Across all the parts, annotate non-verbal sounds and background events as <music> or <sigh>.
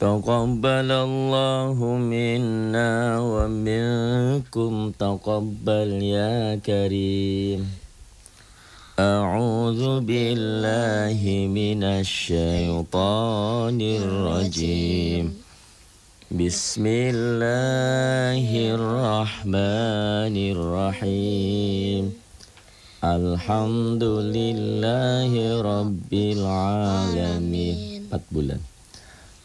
تقبل الله منا ومنكم تقبل يا كريم. أعوذ بالله من الشيطان الرجيم. بسم الله الرحمن الرحيم. الحمد لله رب العالمين. empat bulan.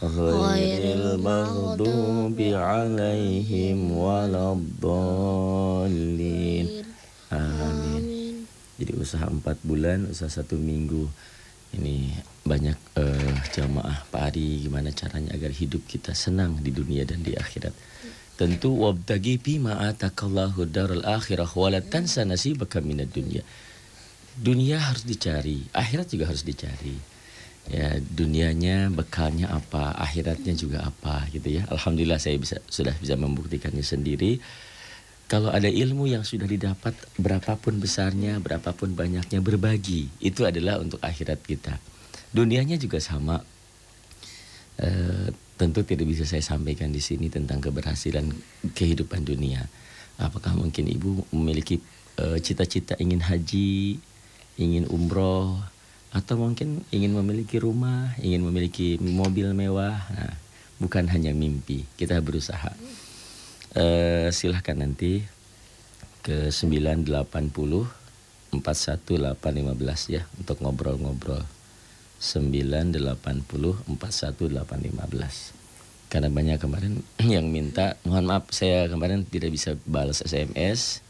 غير المغضوب عليهم ولا الضالين Amin. Jadi usaha empat bulan, usaha satu minggu. Ini banyak uh, jamaah Pak Ari gimana caranya agar hidup kita senang di dunia dan di akhirat. Tentu wabtagi fi ma atakallahu daral akhirah wa la tansa nasibaka minad dunya. Dunia harus dicari, akhirat juga harus dicari ya dunianya bekalnya apa akhiratnya juga apa gitu ya. Alhamdulillah saya bisa sudah bisa membuktikannya sendiri. Kalau ada ilmu yang sudah didapat berapapun besarnya berapapun banyaknya berbagi. Itu adalah untuk akhirat kita. Dunianya juga sama. E, tentu tidak bisa saya sampaikan di sini tentang keberhasilan kehidupan dunia. Apakah mungkin ibu memiliki eh, cita-cita e, ingin haji ingin umroh atau mungkin ingin memiliki rumah, ingin memiliki mobil mewah. Nah, bukan hanya mimpi, kita berusaha. Uh, silahkan nanti ke 980 41815 ya untuk ngobrol-ngobrol. 980 41815. Karena banyak kemarin <clears throat> yang minta, mohon maaf saya kemarin tidak bisa balas SMS,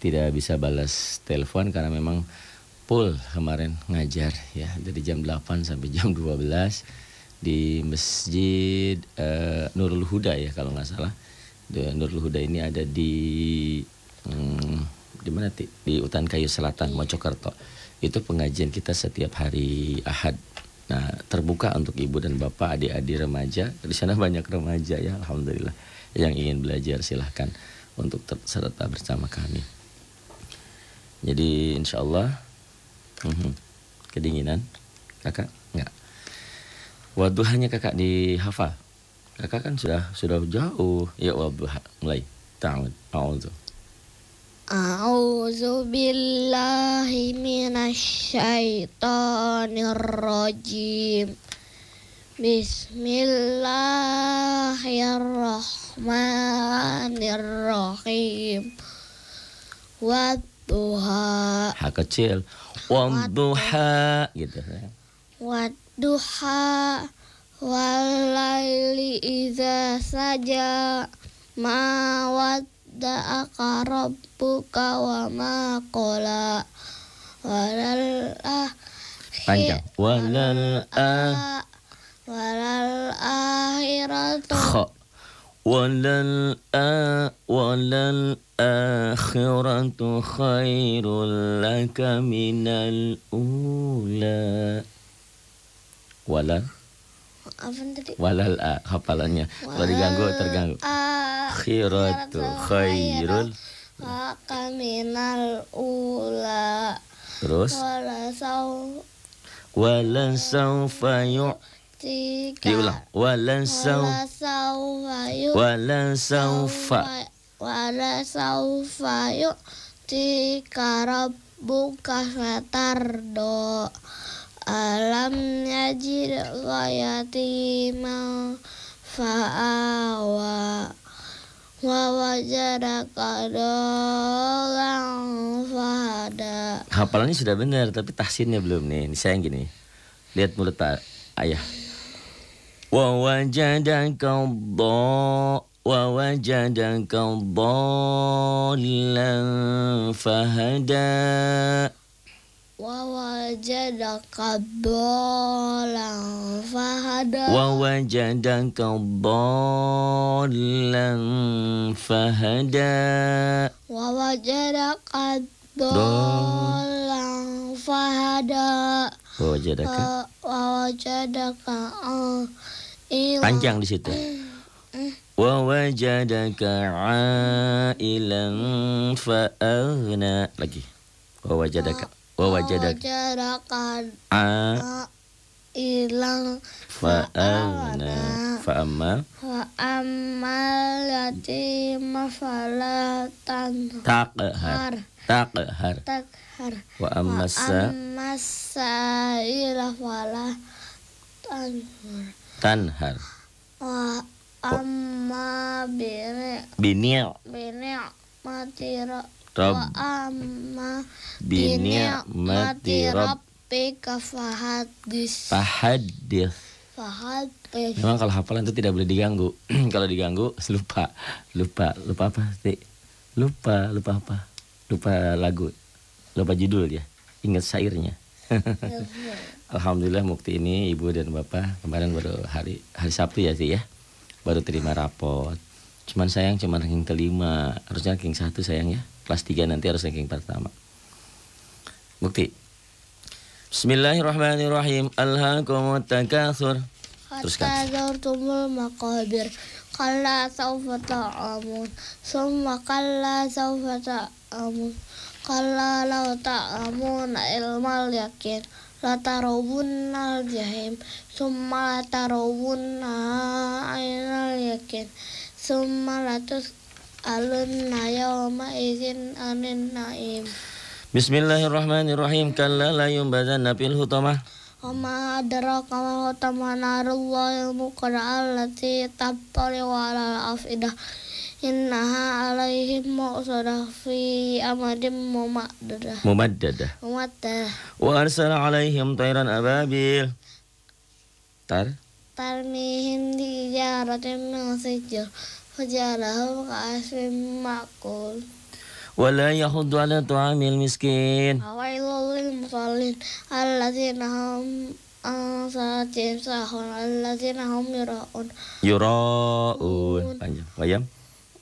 tidak bisa balas telepon karena memang full kemarin ngajar ya dari jam 8 sampai jam 12 di Masjid uh, Nurul Huda ya kalau nggak salah. The Nurul Huda ini ada di hmm, di mana di Utan Kayu Selatan Mojokerto. Itu pengajian kita setiap hari Ahad. Nah, terbuka untuk ibu dan bapak, adik-adik remaja. Di sana banyak remaja ya, alhamdulillah. Yang ingin belajar silahkan untuk serta bersama kami. Jadi insya Allah Mhm. Kedinginan? Kakak? Enggak. Waduhanya kakak dihafal. Kakak kan sudah sudah jauh. Ya waduha. Mulai. Ta'ud. A'udzu. A'udzu billahi minasyaitonir rajim. Bismillahirrahmanirrahim. Wadduha. Ha kecil. Wadduha gitu. Wadduha walaili idza saja ma wadda'aka rabbuka wa ma qala. Walal ah panjang. Walal ah walal akhiratu walal a walal akhiratu khairul laka minal ula walal walal a hafalannya. Kalau diganggu terganggu. akhiratu khairul laka minal ula. Terus? Wala sau wala saufa yu'ti Tiga. Diulang. Walan sau. Walan saufa. Wala saufa yuk tika rabbuka fatardo. Alam yajid yatima fa'awa. Wa wajadaka dolang fahada. Hafalannya sudah benar, tapi tahsinnya belum nih. Ini saya yang gini. Lihat mulut Pak Ayah. ووجدك ضاء ووجدك ضالا فهدى. ووجدك ضالا فهدى. ووجدك ضالا فهدى. ووجدك ضالا فهدى. ووجدك؟ ووجدك عائلا Iya. Panjang di situ. Mm. Wajadaka ilang faana Lagi. Wa wajadaka. Wajadaka. A ilang fa'amna faama. fa'ammal yatima fala Takhar. taqhar taqhar wa amasa. ammasa ila falah tanhar Tanhar. Wa amma bini. Bini. Bini mati Rob. Wa amma bini mati Rob. Rabbika fahadis. Fahadis. Fahadis. Memang kalau hafalan itu tidak boleh diganggu. <clears throat> kalau diganggu lupa, lupa, lupa apa sih? Lupa, lupa apa? Lupa lagu, lupa judul ya. Ingat syairnya. <laughs> Iya, iya. Alhamdulillah Mukti ini ibu dan bapak kemarin baru hari hari Sabtu ya sih ya baru terima rapot. Cuman sayang cuman ranking kelima harusnya ranking satu sayang ya kelas tiga nanti harus ranking pertama. Mukti. Bismillahirrahmanirrahim. Alhaakumut takatsur. Teruskan. Tazurtumul maqabir. Kalla sawfa ta'lamun. Summa kalla sawfa ta'lamun. Kalla law ta'lamun ilmal yakin latarawunnal jahim summa latarawunna ainal yakin. Summa latus alunna yawma izin anin naim. Bismillahirrahmanirrahim. Kalla la yumbadanna fil hutamah. Oma adara kama hutamah narullahi muqra'allati tattali wa al-afidah الأفئدة إنها عليهم مؤصدة في أمد ممددة Mumaddadah. ممددة Wa arsala alaihim tayran ababil. Tar. ترميهم بحجارة من سجل فجعلهم كعصف مأكول Wala yahuddu ala tu'amil miskin. وويل للمصلين الذين هم عن صلاتهم ساهون الذين هم يراءون Yura'un. Panjang.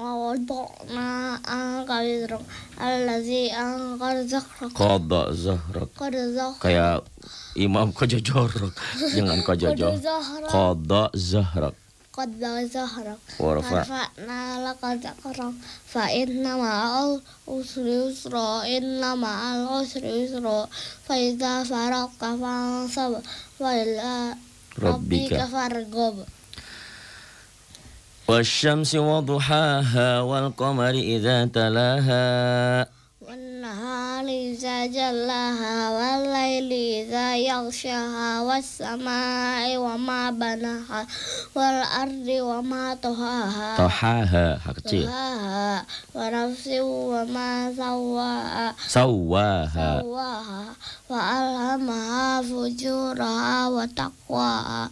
ووضعنا عنك وزرك الذي أنقذ ظهرك qada zahrak. قد ظهرك Kayak Imam Qajajorok. Jangan قد Qajajor. ظهرك Qada zahrak. قد ظهرك ورفع ورفعنا لك ذكرك فإن مع العسر يسرا إن مع العسر يسرا فإذا فرغت فانصب وإلى ربك ربك فارغب والشمس وضحاها والقمر إذا تلاها. والنهار إذا جلاها والليل إذا يغشاها والسماء وما بناها والأرض وما طهاها. طحاها طهاها. ونفس وما سواها. سواها. سواها. وألهمها فجورها وتقواها.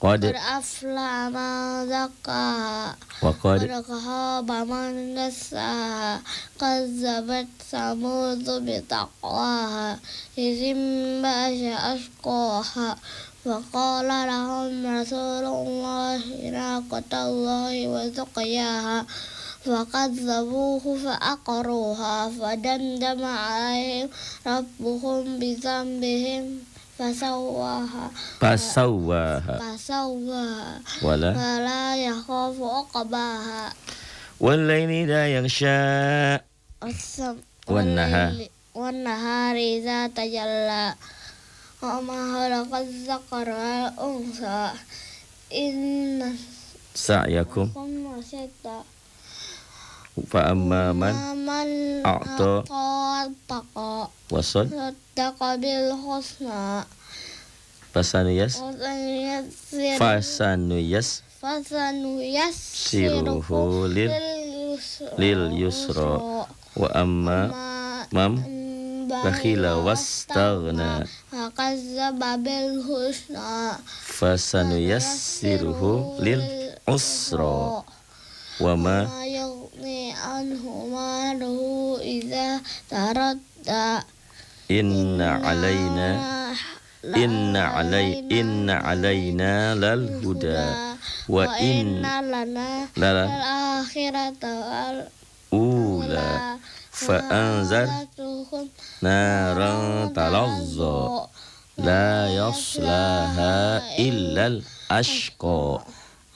قد أفلح من زكاها وقد قد خاب من دساها كذبت ثمود بتقواها إذ انبعث أشقاها وقال لهم رسول الله ناقة الله وسقياها فكذبوه فأقروها فدمدم عليهم ربهم بذنبهم فسواها Fasawwaha فسواها Wala ولا يخاف عقباها Wallaini idha yaghsha والسم والنهار. والليل- والنهار إذا تجلى وما خلق الذكر والأنثى إن Sa'yakum كن شتى Fa'amma man a'ta wasan? Bil husna fasanuyas fasanuyas fasanuyas siruhu lil lil yusra wa amma mam? bakhila wastaghna. fakazzaba bil husna fasanuyas siruhu lil usra وما يغني عنه ماله إذا تردى. إن علينا إن علي إن علينا للهدى. وإن لنا الآخرة والأولى فأنذرتكم نارا تلظى. لا يصلاها إلا الأشقى.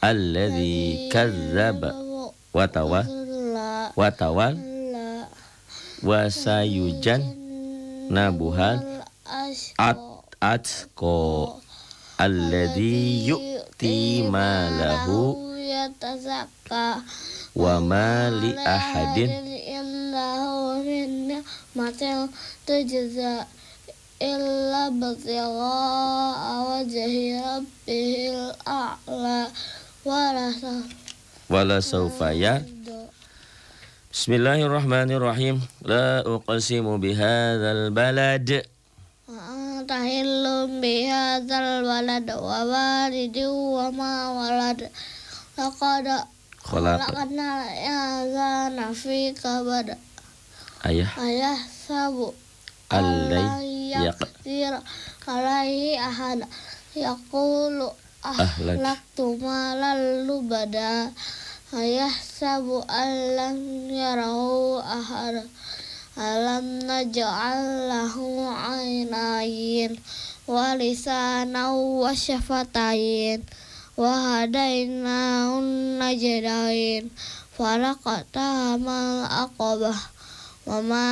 الذي كذب Watawa. Watawal Wasayujan. Nabuhal At Atko Alladhi yu'ti malahu Wa ma li ahadin. Ni'matin tujza illa batigha wajhi rabbihil a'la wala Wala sawfaya Bismillahirrahmanirrahim. La uqsimu bihadzal balad. Tahillum bihadzal walad wa walidin wa ma walad. Laqad Khalaq. khalaqna al-insana fi kabad Ayah. Ayah sabu. Allai yaq yaqdir alaihi ahad. Yaqulu. Ahlaktu malal lubada ayah sabu alam yarahu ahad alam naj'al lahu ainain wa lisanan wa syafatain wa hadainahun najdain. Falaqata mal aqabah. Wa ma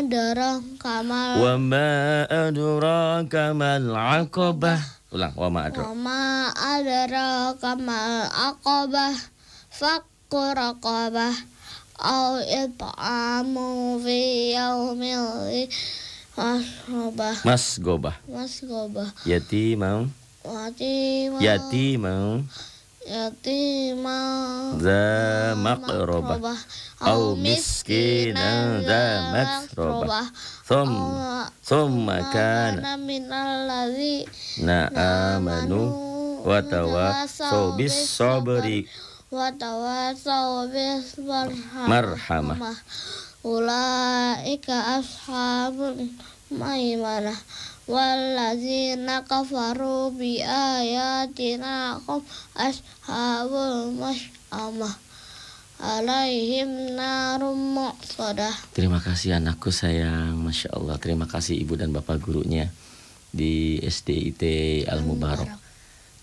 adraka mal Wa ma adraka mal aqabah Ulang Wa ma adraka wa ma adraka mal aqabah fakku raqabah au it'amu fi yaumil masrobah Mas gobah. Masgobah Yatimau yatimah Yatimau yatimah Za maqrabah Au miskinan za masrobah Thum Thumma kana minal ladzi Na amanu Wa tawassaw bis sabri watawasau bis Marhamah. ulaika ashabul maimanah wallazina kafaru bi ayatina hum ashabul mas'amah alaihim narum muqsadah Terima kasih anakku sayang Masya Allah. Terima kasih ibu dan bapak gurunya Di SDIT Al Mubarak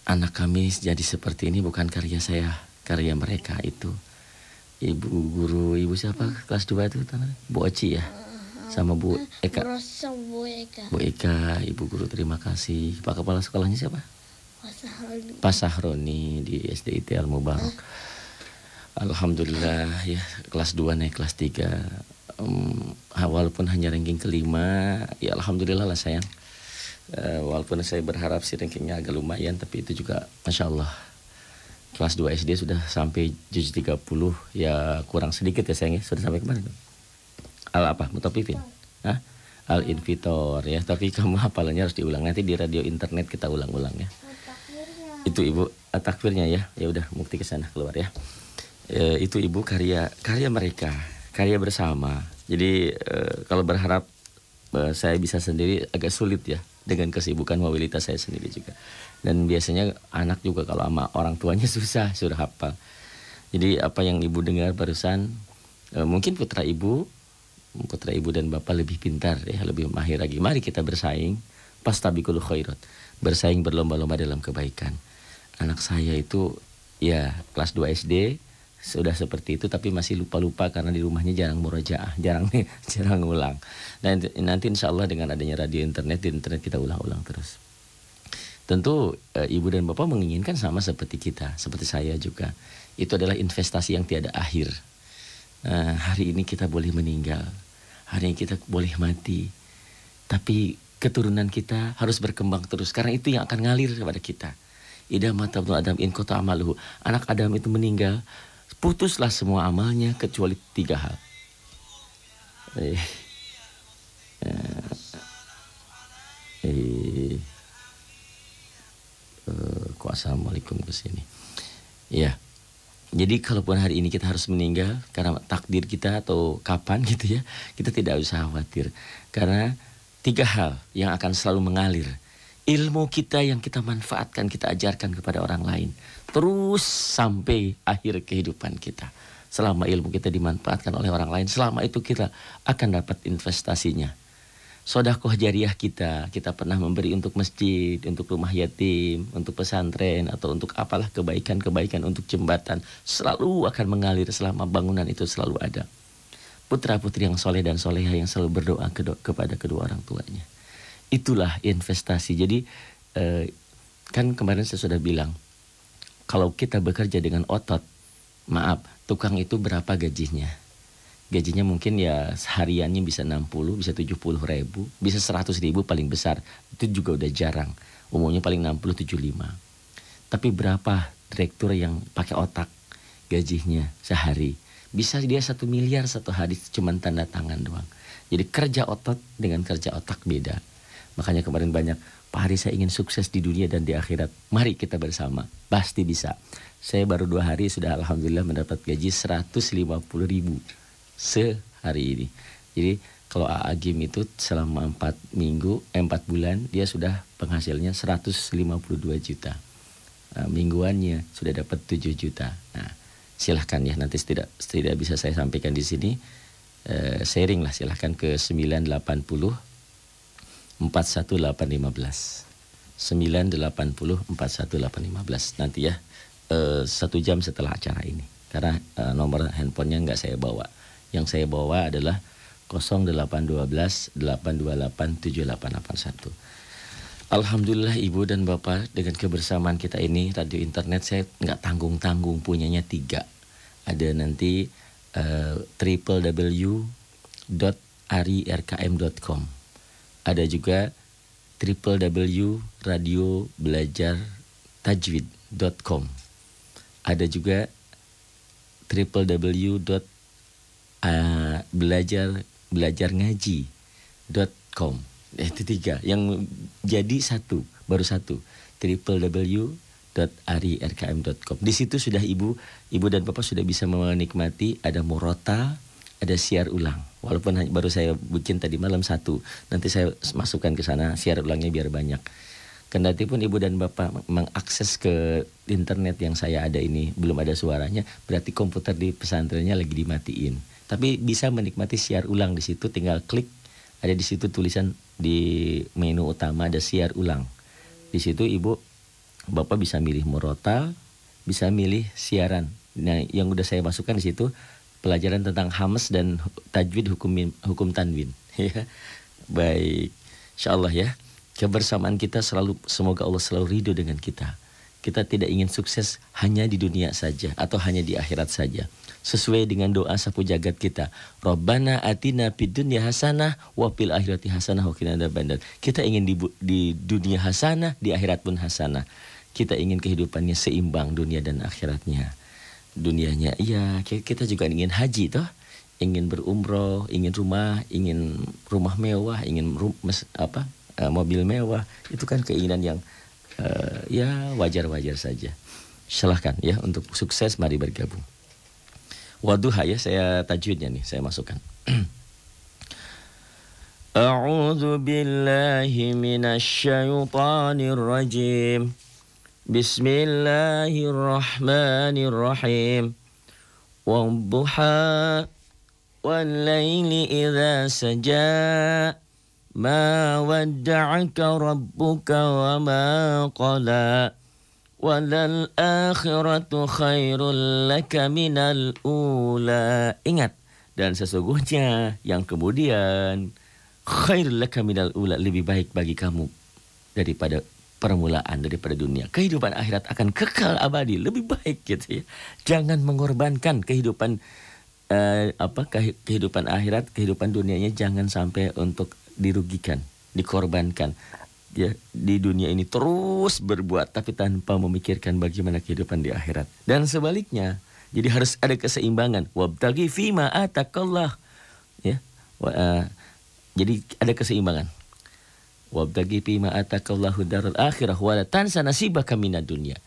Anak kami jadi seperti ini bukan karya saya Karya mereka itu. Ibu guru, ibu siapa? Kelas 2 itu? Bu Oci ya Sama Bu Eka. Bu Eka, ibu guru terima kasih. Pak kepala sekolahnya siapa? Pak Sahroni. Di SDIT Al Mubarak Alhamdulillah ya kelas 2 naik kelas 3 Em, walaupun hanya ranking kelima. Ya Alhamdulillah lah sayang. Eh, walaupun saya berharap sih rankingnya agak lumayan tapi itu juga Masya Allah kelas 2 SD sudah sampai juz 30 ya kurang sedikit ya sayang ya. Sudah sampai tuh? Al apa? Mutafifin? Hah? Al Invitor ya. Tapi <laughs> kamu hafalannya harus diulang. Nanti di radio internet kita ulang-ulang ya. Itu ibu eh, takbirnya ya. Ya udah mukti ke sana keluar ya. Eh, itu ibu karya karya mereka karya bersama. Jadi eh, kalau berharap eh, saya bisa sendiri agak sulit ya dengan kesibukan mobilitas saya sendiri juga. Dan biasanya anak juga kalau sama orang tuanya <laughs> susah sudah hafal. Jadi apa yang ibu dengar barusan eh, mungkin putra ibu putra ibu dan bapak lebih pintar ya lebih mahir lagi mari kita bersaing Pastabikul khairat. Bersaing berlomba-lomba dalam kebaikan. Anak saya itu ya kelas 2 SD sudah seperti itu tapi masih lupa-lupa karena di rumahnya jarang murojaah, jarang nih, <laughs> jarang ulang. Dan nanti insya Allah dengan adanya radio internet di internet kita ulang-ulang terus. Tentu e, ibu dan bapak menginginkan sama seperti kita, seperti saya juga. Itu adalah investasi yang tiada akhir. Nah, hari ini kita boleh meninggal, hari ini kita boleh mati, tapi keturunan kita harus berkembang terus karena itu yang akan ngalir kepada kita. Ida mata Adam in kota amaluhu. Anak Adam itu meninggal, putuslah semua amalnya kecuali tiga hal. Eh, eh, eh, kok assalamualaikum ke sini. Ya, jadi kalaupun hari ini kita harus meninggal karena takdir kita atau kapan <laughs> gitu ya, kita tidak usah khawatir karena tiga hal yang akan selalu mengalir. Ilmu kita yang kita manfaatkan, kita ajarkan kepada orang lain terus sampai akhir kehidupan kita. Selama ilmu kita dimanfaatkan oleh orang lain, selama itu kita akan dapat investasinya. Sodakoh jariah kita, kita pernah memberi untuk masjid, untuk rumah yatim, untuk pesantren, atau untuk apalah kebaikan-kebaikan untuk jembatan. Selalu akan mengalir selama bangunan itu selalu ada. Putra-putri yang soleh dan soleha yang selalu berdoa kepada kedua orang tuanya. Itulah investasi. Jadi, eh, kan kemarin saya sudah bilang, kalau kita bekerja dengan otot, maaf, tukang itu berapa gajinya? Gajinya mungkin ya sehariannya bisa 60, bisa 70 ribu, bisa 100 ribu paling besar. Itu juga udah jarang. Umumnya paling 60, 75. Tapi berapa direktur yang pakai otak gajinya sehari? Bisa dia satu miliar satu hari cuman tanda tangan doang. Jadi kerja otot dengan kerja otak beda. Makanya kemarin banyak Pak Hari saya ingin sukses di dunia dan di akhirat. Mari kita bersama. Pasti bisa. Saya baru dua hari sudah Alhamdulillah mendapat gaji 150 ribu sehari ini. Jadi kalau AA Gim itu selama 4 minggu, eh, 4 bulan dia sudah penghasilnya 152 juta. Nah, mingguannya sudah dapat 7 juta. Nah, silahkan ya nanti tidak tidak bisa saya sampaikan di sini. Eh, sharing lah silahkan ke 980 41815 980 41815 nanti ya uh, satu jam setelah acara ini karena uh, nomor handphonenya nggak saya bawa yang saya bawa adalah 0812 828 7881 Alhamdulillah ibu dan bapak dengan kebersamaan kita ini radio internet saya nggak tanggung tanggung punyanya tiga. Ada nanti uh, www.arirkm.com ada juga www.radiobelajartajwid.com. Ada juga www.belajar Eh, itu tiga. Yang jadi satu, baru satu. www.arirkm.com. Di situ sudah ibu, ibu dan bapak sudah bisa menikmati ada morota, ada siar ulang. Walaupun baru saya bikin tadi malam satu, nanti saya masukkan ke sana siar ulangnya biar banyak. Kendati pun ibu dan bapak mengakses ke internet yang saya ada ini belum ada suaranya, berarti komputer di pesantrennya lagi dimatiin. Tapi bisa menikmati siar ulang di situ, tinggal klik ada di situ tulisan di menu utama ada siar ulang. Di situ ibu bapak bisa milih murotal, bisa milih siaran. Nah, yang udah saya masukkan di situ pelajaran tentang hams dan tajwid hukum hukum tanwin <laughs> ya. Baik. Insyaallah ya. Kebersamaan kita selalu semoga Allah selalu ridho dengan kita. Kita tidak ingin sukses hanya di dunia saja atau hanya di akhirat saja. Sesuai dengan doa sapu jagat kita. Rabbana atina fid dunya hasanah wa fil akhirati hasanah wa qina adzabannar. Kita ingin di, di dunia hasanah, di akhirat pun hasanah. Kita ingin kehidupannya seimbang dunia dan akhiratnya dunianya. Iya, kita juga ingin haji toh, ingin berumroh, ingin rumah, ingin rumah mewah, ingin rum, mes, apa uh, mobil mewah. Itu kan keinginan yang uh, ya wajar-wajar saja. Silahkan ya untuk sukses mari bergabung. Waduha ya saya tajwidnya nih saya masukkan. A'udzu billahi minasyaitonir rajim. بسم الله الرحمن الرحيم والضحى والليل إذا سجى ما ودعك ربك وما khairul laka ula. Ingat, dan sesungguhnya yang kemudian khairul laka minal ula lebih baik bagi kamu daripada permulaan daripada dunia. Kehidupan akhirat akan kekal abadi, lebih baik gitu ya. Jangan mengorbankan kehidupan eh, apa kehidupan akhirat, kehidupan dunianya jangan sampai untuk dirugikan, dikorbankan. Ya, di dunia ini terus berbuat tapi tanpa memikirkan bagaimana kehidupan di akhirat. Dan sebaliknya, jadi harus ada keseimbangan. Wabtagi fima atakallah. Ya. Uh, jadi ada keseimbangan. Wabtagi fima atakallahu daral akhirah wala tansa nasibaka minad dunia.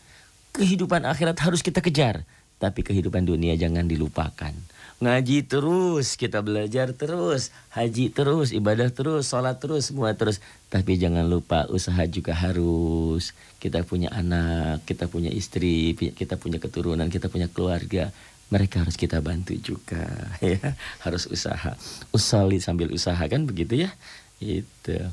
Kehidupan akhirat harus kita kejar, tapi kehidupan dunia jangan dilupakan. Ngaji terus, kita belajar terus, haji terus, ibadah terus, sholat terus, semua terus. Tapi jangan lupa usaha juga harus. Kita punya anak, kita punya istri, kita punya keturunan, kita punya keluarga. Mereka harus kita bantu juga, <laughs> ya. Harus usaha. Usali sambil usaha kan begitu ya. Itu.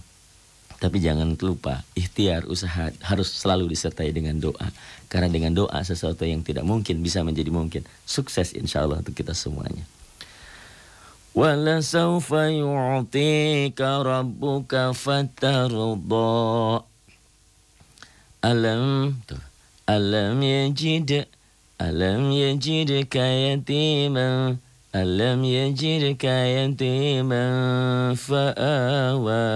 Tapi jangan lupa, ikhtiar, usaha harus selalu disertai dengan doa. Karena dengan doa sesuatu yang tidak mungkin bisa menjadi mungkin. Sukses insya Allah untuk kita semuanya. وَلَسَوْفَ يُعْطِيكَ رَبُّكَ فَتَرْضَى أَلَمْ أَلَمْ يَجِدْ أَلَمْ يَجِدْكَ يَتِيمًا أَلَمْ يَجِدْكَ يَتِيمًا فَآوَى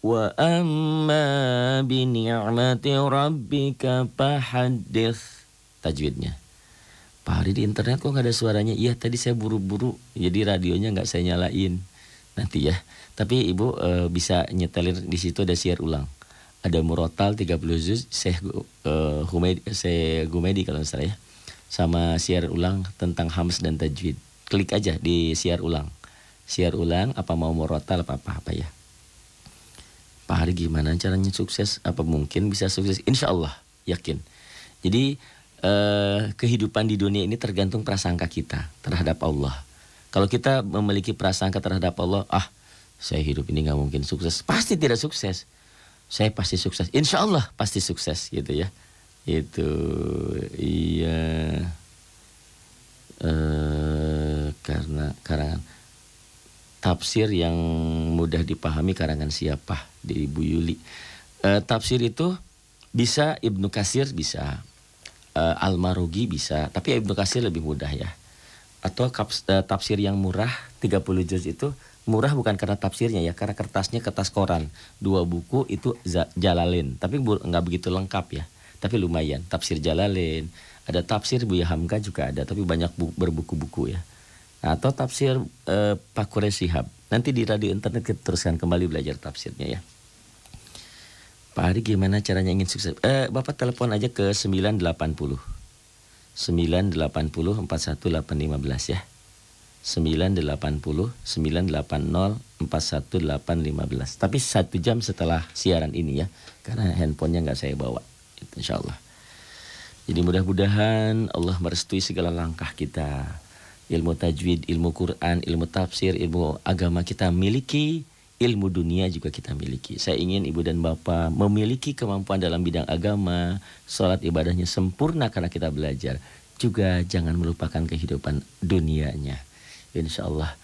Bi ni'mati rabbika fahaddits. Tajwidnya. Pak Hari di internet kok nggak ada suaranya? Iya tadi saya buru-buru, jadi radionya nggak saya nyalain. Nanti ya. Tapi ibu e, bisa nyetelin di situ ada siar ulang. Ada murotal 30 juz, saya e, Gumedi kalau salah ya. Sama siar ulang tentang hams dan tajwid. Klik aja di siar ulang. Siar ulang apa mau murotal apa apa, apa ya. Pak Hari gimana caranya sukses? Apa mungkin bisa sukses? Insya Allah, yakin. Jadi eh, kehidupan di dunia ini tergantung prasangka kita terhadap Allah. Kalau kita memiliki prasangka terhadap Allah, ah saya hidup ini nggak mungkin sukses, pasti tidak sukses. Saya pasti sukses, insya Allah pasti sukses gitu ya. Itu iya eh, karena karena tafsir yang mudah dipahami karangan siapa di Ibu Yuli. E, tafsir itu bisa Ibnu Kasir bisa, e, Al-Marugi bisa, tapi Ibnu Kasir lebih mudah ya. Atau kaps, e, tafsir yang murah 30 juz itu murah bukan karena tafsirnya ya, karena kertasnya kertas koran. Dua buku itu Jalalin, tapi nggak begitu lengkap ya. Tapi lumayan, tafsir Jalalin, ada tafsir Buya Hamka juga ada, tapi banyak berbuku-buku ya atau tafsir eh, Pak Sihab. Nanti di radio internet kita teruskan kembali belajar tafsirnya ya. Pak Ari gimana caranya ingin sukses? Eh, Bapak telepon aja ke 980. 980 41815 ya. 980 980 41815. Tapi satu jam setelah siaran ini ya. Karena handphonenya nggak saya bawa. Insya Allah. Jadi mudah-mudahan Allah merestui segala langkah kita ilmu tajwid, ilmu Quran, ilmu tafsir, ilmu agama kita miliki, ilmu dunia juga kita miliki. Saya ingin ibu dan bapak memiliki kemampuan dalam bidang agama, sholat ibadahnya sempurna karena kita belajar. Juga jangan melupakan kehidupan dunianya. Insya Allah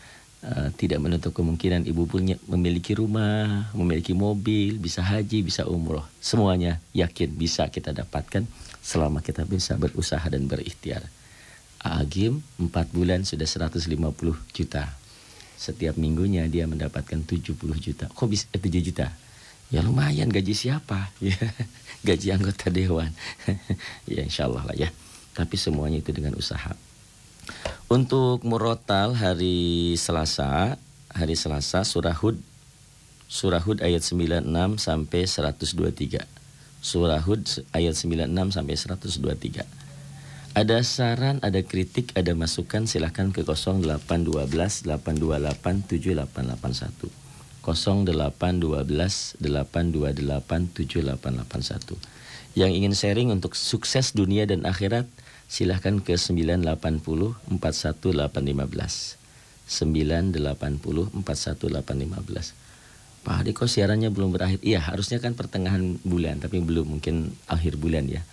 uh, tidak menutup kemungkinan ibu punya memiliki rumah, memiliki mobil, bisa haji, bisa umroh. Semuanya yakin bisa kita dapatkan selama kita bisa berusaha dan berikhtiar. Agim 4 bulan sudah 150 juta. Setiap minggunya dia mendapatkan 70 juta. Kok bisa eh, 7 juta? Ya lumayan gaji siapa? Ya, <laughs> gaji anggota dewan. <laughs> ya insya Allah lah ya. Tapi semuanya itu dengan usaha. Untuk murotal hari Selasa, hari Selasa surah Hud Surah Hud ayat 96 sampai 123. Surah Hud ayat 96 sampai 123. Ada saran, ada kritik, ada masukan silahkan ke 0812 828 7881. 0812 828 7881. Yang ingin sharing untuk sukses dunia dan akhirat silahkan ke 980 41815. 980 41815. Pak Hadi kok siarannya belum berakhir? Iya, harusnya kan pertengahan bulan, tapi belum mungkin akhir bulan ya.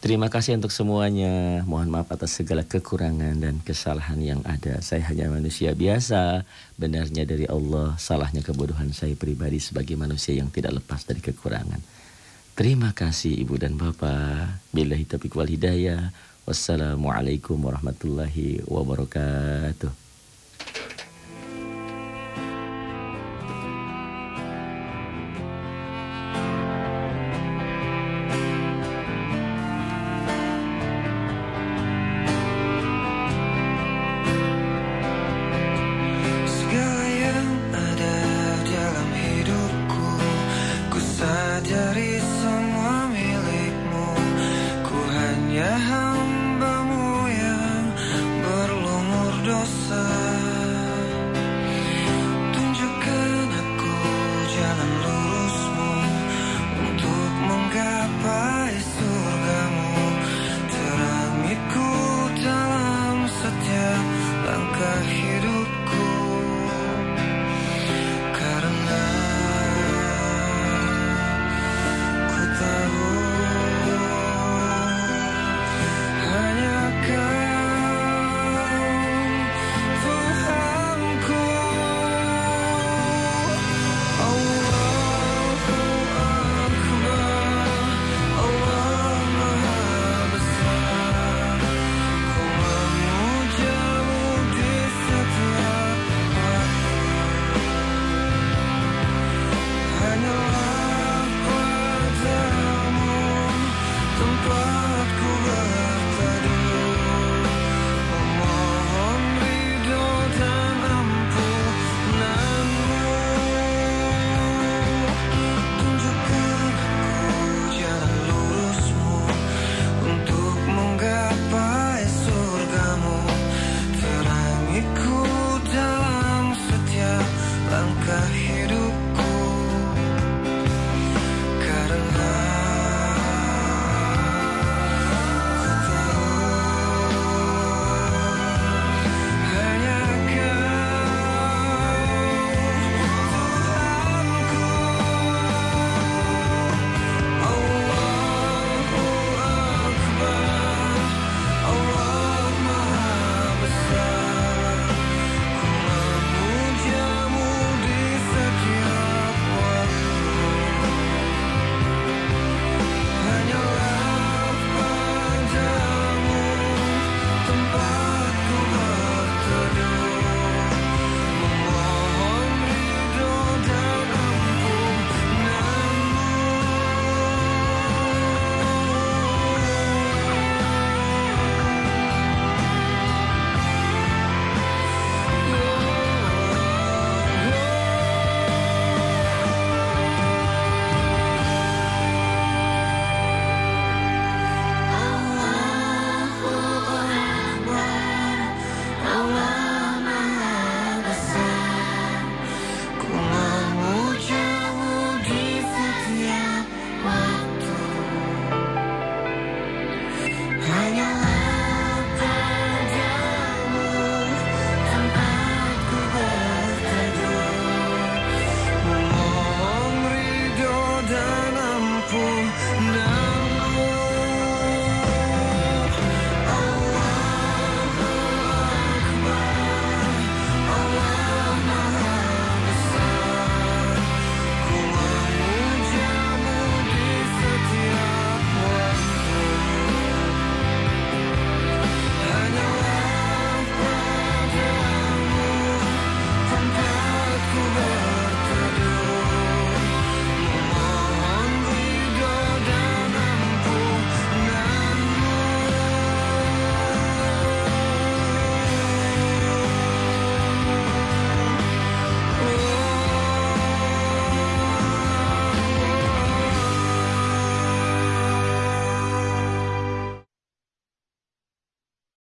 Terima kasih untuk semuanya. Mohon maaf atas segala kekurangan dan kesalahan yang ada. Saya hanya manusia biasa. Benarnya dari Allah, salahnya kebodohan saya pribadi sebagai manusia yang tidak lepas dari kekurangan. Terima kasih Ibu dan Bapak. Billahi taufiq wal hidayah. Wassalamualaikum warahmatullahi wabarakatuh. closer